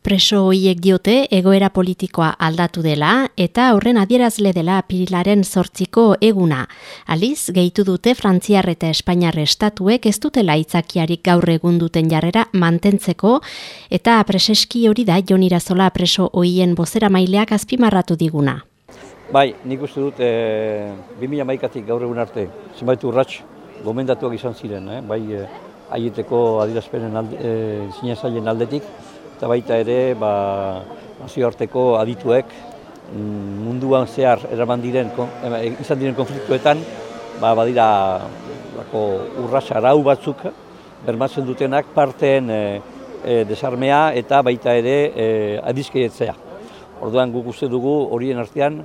Preso hoiek diote egoera politikoa aldatu dela eta horren adierazle dela pirilaren sortziko eguna. Aliz, gehitu dute Frantziar eta Espainiar estatuek ez dutela itzakiarik gaur egun duten jarrera mantentzeko eta preseski hori da Jon Irazola preso hoien bozera maileak azpimarratu diguna. Bai, nik uste dut e, 2000 maikatik gaur egun arte, zenbait urratx gomendatuak izan ziren, eh? bai e, aieteko adirazpenen alde, e, aldetik, eta baita ere ba, nazioarteko adituek mm, munduan zehar eraman diren, izan diren konfliktuetan, ba, badira lako, urrasa arau batzuk bermatzen dutenak parteen e, e, desarmea eta baita ere e, adizkeietzea. Orduan guk uste dugu horien artean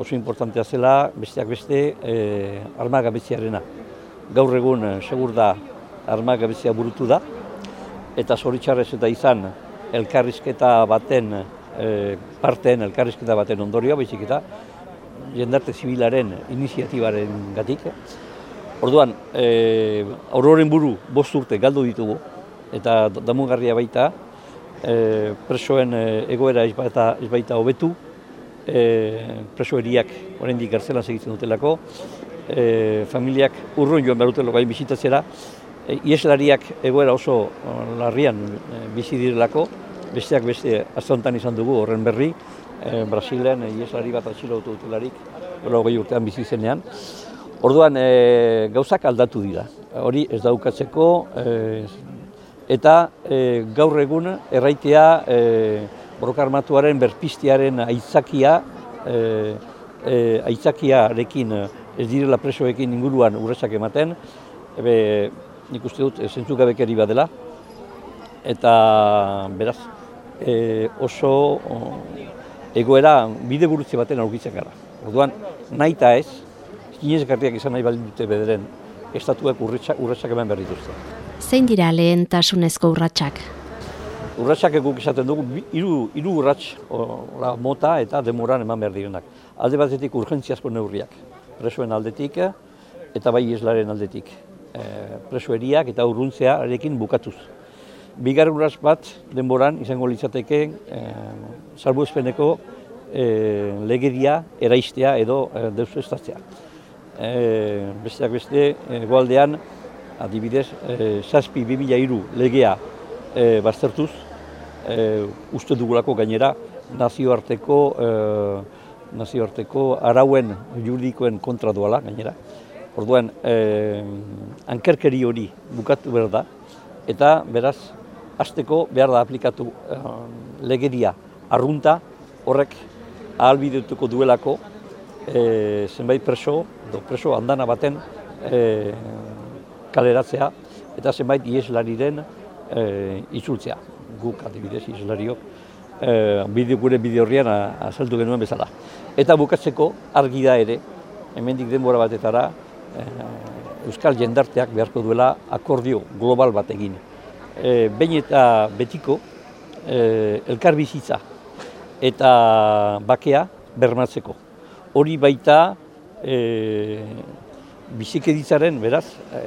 oso importantea zela besteak beste e, armagabetziarena. Gaur egun segur da armagabetzia burutu da eta zoritxarrez eta izan elkarrizketa baten e, parteen elkarrizketa baten ondorioa, baizik eta jendarte zibilaren iniziatibaren gatik. Orduan, e, auroren buru bost urte galdu ditugu, eta damugarria baita, e, presoen egoera ez baita, hobetu, e, preso eriak oraindik gartzelan segitzen dutelako, e, familiak urrun joan behar dutelo gain bizitatzera, ieslariak egoera oso larrian e, bizi direlako, besteak beste azontan izan dugu horren berri, e, Brasilen ieslari bat atxilotu dutelarik, gehi urtean bizi zenean. Orduan e, gauzak aldatu dira, hori ez daukatzeko, e, eta e, gaur egun erraitea e, brokarmatuaren berpistiaren aitzakia, e, e, aitzakiarekin ez direla presoekin inguruan urresak ematen, ebe, nik uste dut zentzukabekeri bat dela, eta beraz e, oso egoera bide burutze baten aurkitzen gara. Orduan, nahi eta ez, kinezekarriak izan nahi baldin dute bederen, estatuek urratxak eman behar dituzte. Zein dira lehentasunezko urratxak? Urratxak eguk esaten dugu, hiru iru urratx la, mota eta demoran eman behar direnak. Alde batetik urgentziazko neurriak, presoen aldetik eta bai islaren aldetik. Eh, presoeriak eta urruntzea arekin bukatuz. Bigarren uraz bat denboran izango litzateke e, salbuespeneko e, legedia eraistea edo e, deusu estatzea. E, besteak beste, egoaldean, adibidez, e, saspi bibila iru legea e, baztertuz, e, uste dugulako gainera nazioarteko, e, nazioarteko arauen juridikoen kontra duala gainera. Orduan, eh, ankerkeri hori bukatu behar da, eta beraz, hasteko behar da aplikatu eh, legedia arrunta, horrek ahalbidetuko duelako eh, zenbait preso, do preso handana baten eh, kaleratzea, eta zenbait ieslariren eh, itzultzea. Guk, adibidez, ieslariok, eh, bide, gure bide horrian azaldu genuen bezala. Eta bukatzeko argi da ere, hemendik denbora batetara, Euskal jendarteak beharko duela akordio global bat egin. E, Behin eta betiko e, elkar bizitza eta bakea bermatzeko. Hori baita e, bizikeditzaren, beraz,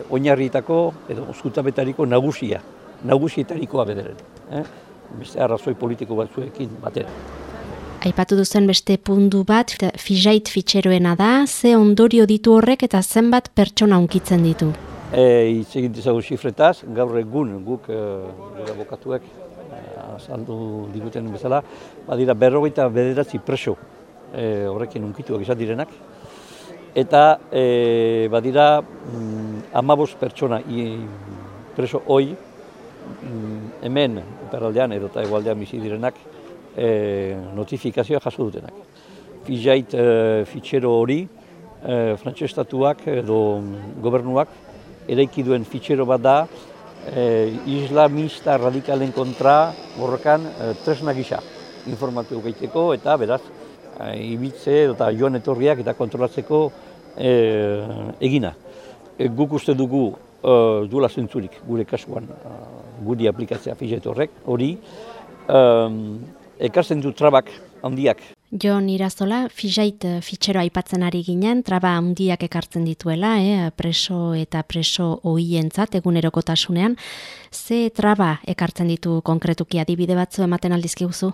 oinarrietako edo oskutabetariko nagusia, nagusietarikoa bederen. Eh? Beste arrazoi politiko batzuekin batera. Aipatu duzen beste puntu bat, fizait fitxeroena da, ze ondorio ditu horrek eta zenbat pertsona unkitzen ditu? E, Itz egin xifretaz, gaur egun guk e, abokatuek e, azaldu diguten bezala, badira berrogeita bederatzi preso e, horrekin unkituak izan direnak, eta e, badira mm, amabos pertsona i, preso hoi mm, hemen peraldean edo eta egualdean bizi direnak, e, notifikazioa jaso dutenak. Fijait e, fitxero hori, e, frantzestatuak edo gobernuak eraiki duen fitxero bat da e, islamista radikalen kontra borrokan e, tresna gisa informatu gaiteko eta beraz e, ibitze eta joan etorriak eta kontrolatzeko e, egina. E, guk uste dugu e, duela zentzurik gure kasuan e, guri aplikatzea fitxetorrek hori, ekartzen du trabak handiak. Jon Irazola, fijait eh, fitxero aipatzen ari ginen, traba handiak ekartzen dituela, eh, preso eta preso oientzat egunerokotasunean. Ze traba ekartzen ditu konkretuki adibide batzu ematen aldizkiguzu?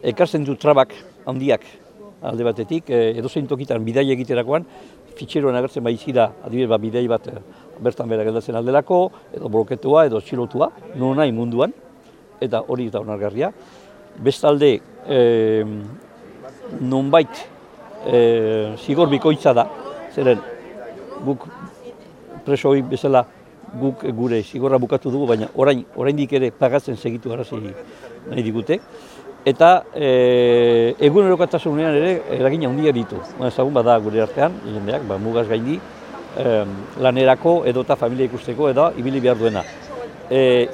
Ekartzen du trabak handiak alde batetik, eh, edozein tokitan bidai egiterakoan, fitxeroan agertzen baizira, adibide bat bidei bat eh, bertan bera geldatzen aldelako, edo bloketua, edo txilotua, nahi munduan, eta hori eta onargarria. Bestalde, e, nonbait e, zigor bikoitza da, zeren guk preso hori bezala guk gure zigorra bukatu dugu, baina orain oraindik ere pagatzen segitu arazi nahi digute. Eta e, egunerokatasunean ere eragin handia ditu. Ba, ezagun bada gure artean, jendeak, ba, mugaz gaindi, e, lanerako edo eta familia ikusteko edo ibili behar duena. E,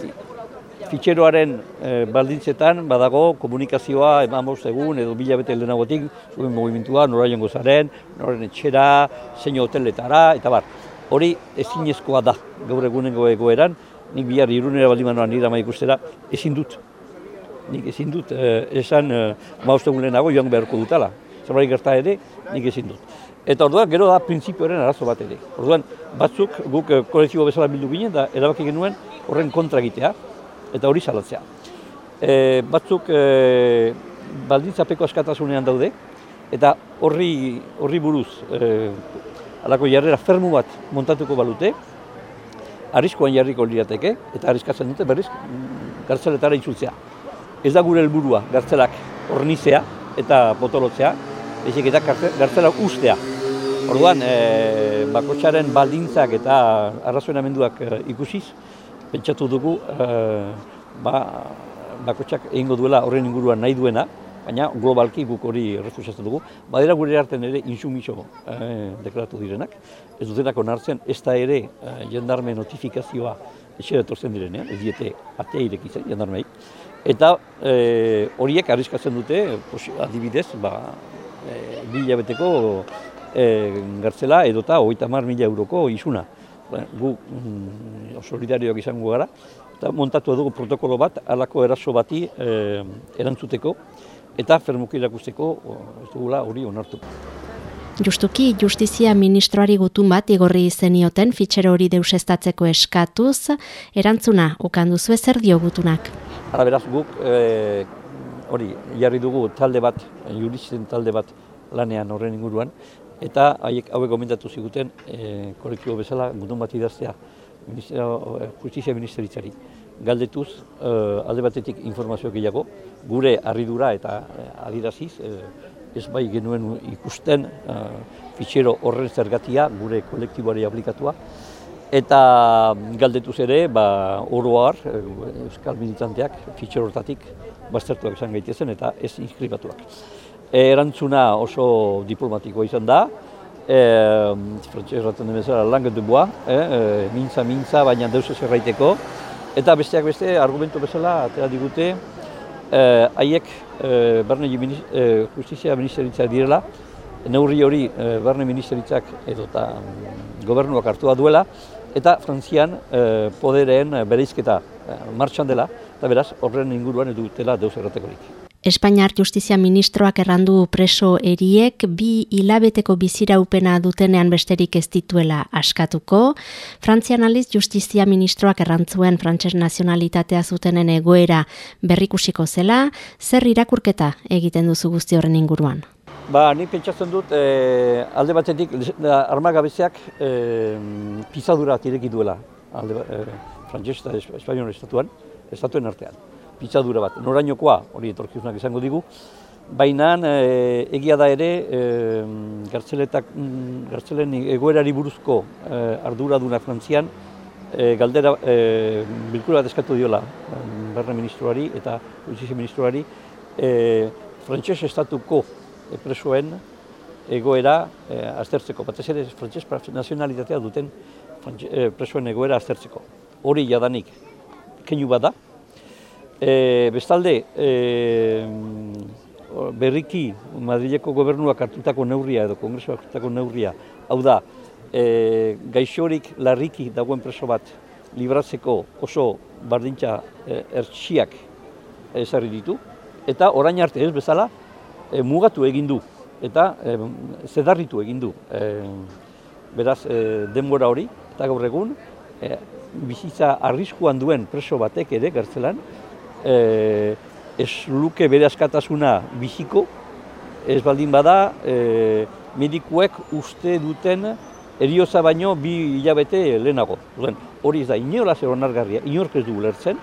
fitxeroaren e, baldintzetan badago komunikazioa eman egun edo bila bete lehenagotik zuen movimentua, nora jongo zaren, noren etxera, zein hoteletara, eta bar. Hori ezinezkoa da gaur egunengo egoeran, nik bihar irunera baldin manoan nire ama ikustera, ezin dut. Nik ezin dut, e, esan e, mauzte egun lehenago joan beharko dutala. Zerbait gerta ere, nik ezin dut. Eta orduan, gero da printzipioaren arazo bat ere. Orduan, batzuk guk kolektibo bezala bildu ginen, da erabaki genuen horren kontra egitea eta hori salatzea. E, batzuk e, baldintzapeko askatasunean daude, eta horri, horri buruz e, alako jarrera fermu bat montatuko balute, arriskoan jarriko lirateke, eta arriskatzen dute berriz gartzeletara itzultzea. Ez da gure helburua gartzelak hornizea eta potolotzea, ezek eta gartzelak ustea. Orduan, e, bakotxaren baldintzak eta arrazoenamenduak e, ikusiz, pentsatu dugu e, ba, bakotxak egingo duela horren inguruan nahi duena, baina globalki guk hori refusatzen dugu. Badera gure artean ere insumiso e, deklaratu direnak, ez dutenako nartzen ez da ere e, jendarme notifikazioa etxera etortzen direnean, ez diete atea irekitzen jendarmei. Eta e, horiek arriskatzen dute, adibidez, ba, e, mila beteko e, gartzela edota hogeita mar mila euroko isuna gu mm, solidarioak izango gara, eta montatu dugu protokolo bat, alako eraso bati e, erantzuteko, eta fermuki irakusteko, ez dugula hori onartu. Justuki, justizia ministroari gutun bat igorri zenioten fitxero hori deusestatzeko eskatuz, erantzuna, ukanduzu zer dio gutunak? Hala beraz guk, e, hori, jarri dugu talde bat, juristen talde bat lanean horren inguruan, eta haiek hauek gomendatu ziguten e, kolektibo bezala gutun bat idaztea eh, justizia ministeritzari. Galdetuz, e, alde batetik informazio gehiago, gure harridura eta e, adiraziz, ez bai genuen ikusten e, fitxero horren zergatia gure kolektiboari aplikatua, eta galdetuz ere, ba, oroar, Euskal Militanteak fitxero hortatik baztertuak izan gaitezen eta ez inskribatuak erantzuna oso diplomatikoa izan da. E, Frantxez raten demezera langet duboa, e, e, mintza, mintza, baina deus ez erraiteko. Eta besteak beste, argumento bezala, atera digute, e, haiek e, barne e, justizia ministeritza direla, neurri hori e, barne ministeritzak edo eta mm, gobernuak hartua duela, eta Frantzian e, podereen bereizketa e, martxan dela, eta beraz, horren inguruan edutela deus erratekorik. Espainiar Justizia Ministroak errandu preso eriek bi hilabeteko biziraupena dutenean besterik ez dituela askatuko. Frantzian aliz Justizia Ministroak errantzuen frantses nazionalitatea zutenen egoera berrikusiko zela, zer irakurketa egiten duzu guzti horren inguruan? Ba, ni pentsatzen dut, e, alde batetik, armagabeziak e, pizadura tireki duela, alde, e, frantses eta espainion estatuan, estatuen artean pitzadura bat, norainokoa, hori etorkizunak izango digu, baina e, egia da ere, e, gartzeletak, mm, gartzelen egoerari buruzko e, arduraduna frantzian, e, galdera e, bilkura bat eskatu diola berre ministroari eta justizia ministroari, e, frantxez estatuko presoen egoera e, aztertzeko, batez ere frantxez nazionalitatea duten presoen egoera aztertzeko. Hori jadanik, keinu bada, E, bestalde, e, berriki Madrileko gobernuak hartutako neurria edo kongresuak hartutako neurria, hau da, e, gaixorik larriki dagoen preso bat libratzeko oso bardintza e, ertsiak ezarri ditu, eta orain arte ez bezala, e, mugatu egin du eta e, zedarritu egin du. E, beraz, e, denbora hori, eta gaur egun, e, bizitza arriskuan duen preso batek ere, gertzelan, e, ez luke bere askatasuna biziko, ez baldin bada, e, medikuek uste duten erioza baino bi hilabete lehenago. hori ez da, inola zer onargarria, inork ez du lertzen,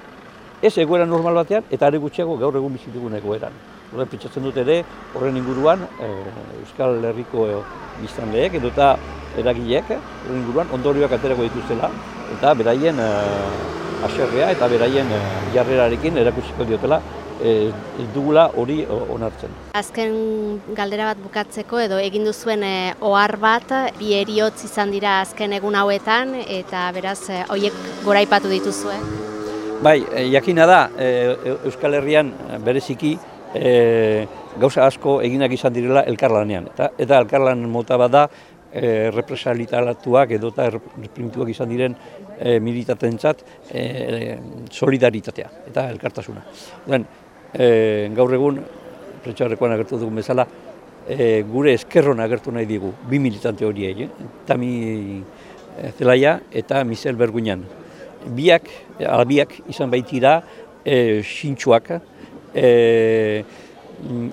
ez egoera normal batean, eta are gutxiago gaur egun bizitugun egoeran. Horren pentsatzen dut ere, horren inguruan, e, Euskal Herriko e, biztanleek edo eta eragileek, horren inguruan, ondorioak aterako dituzela, eta beraien e, aserrea eta beraien e, jarrerarekin erakutsiko diotela, ez dugula hori onartzen. Azken galdera bat bukatzeko edo egin duzuen e, ohar bat bi eriotz izan dira azken egun hauetan eta beraz hoiek goraipatu dituzue. Bai, jakina da Euskal Herrian bereziki e, gauza asko eginak izan direla elkarlanean. Eta, eta elkarlan mota bada e, represalitalatuak edo eta izan diren e, militatentzat e, solidaritatea eta elkartasuna. Den, e, gaur egun, pretxarrekoan agertu dugun bezala, e, gure eskerron agertu nahi digu, bi militante horiei, eh? Tami e, Zelaia eta Misel Berguñan. Biak, albiak izan baitira, e, sintxuak, e,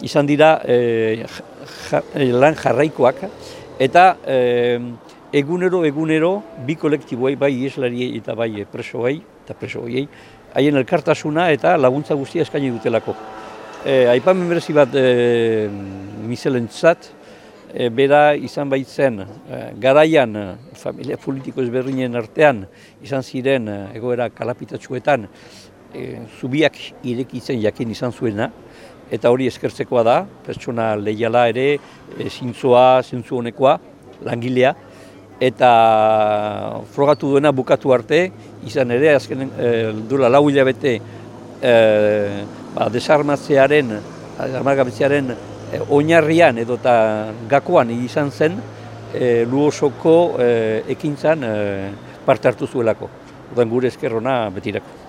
izan dira e, lan jarraikoak eta e, egunero egunero bi kolektiboei bai ieslariei eta bai presoei eta presoei haien elkartasuna eta laguntza guztia eskaini dutelako. E, Aipamen berezi bat e, miselentzat, e, bera izan baitzen e, garaian familia politiko ezberdinen artean izan ziren egoera kalapitatsuetan e, zubiak irekitzen jakin izan zuena, eta hori eskertzekoa da, pertsona lehiala ere, e, zintzoa, zintzu honekoa, langilea, eta frogatu duena bukatu arte, izan ere, azken e, dula lau hilabete, e, ba, desarmatzearen, armagabetzearen e, oinarrian edo eta gakoan izan zen, e, luosoko e, ekintzan e, parte hartu zuelako. Odan gure eskerrona betirako.